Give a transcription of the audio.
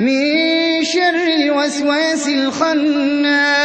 مِن شَرِّ الْوَسْوَاسِ الْخَنَّاسِ.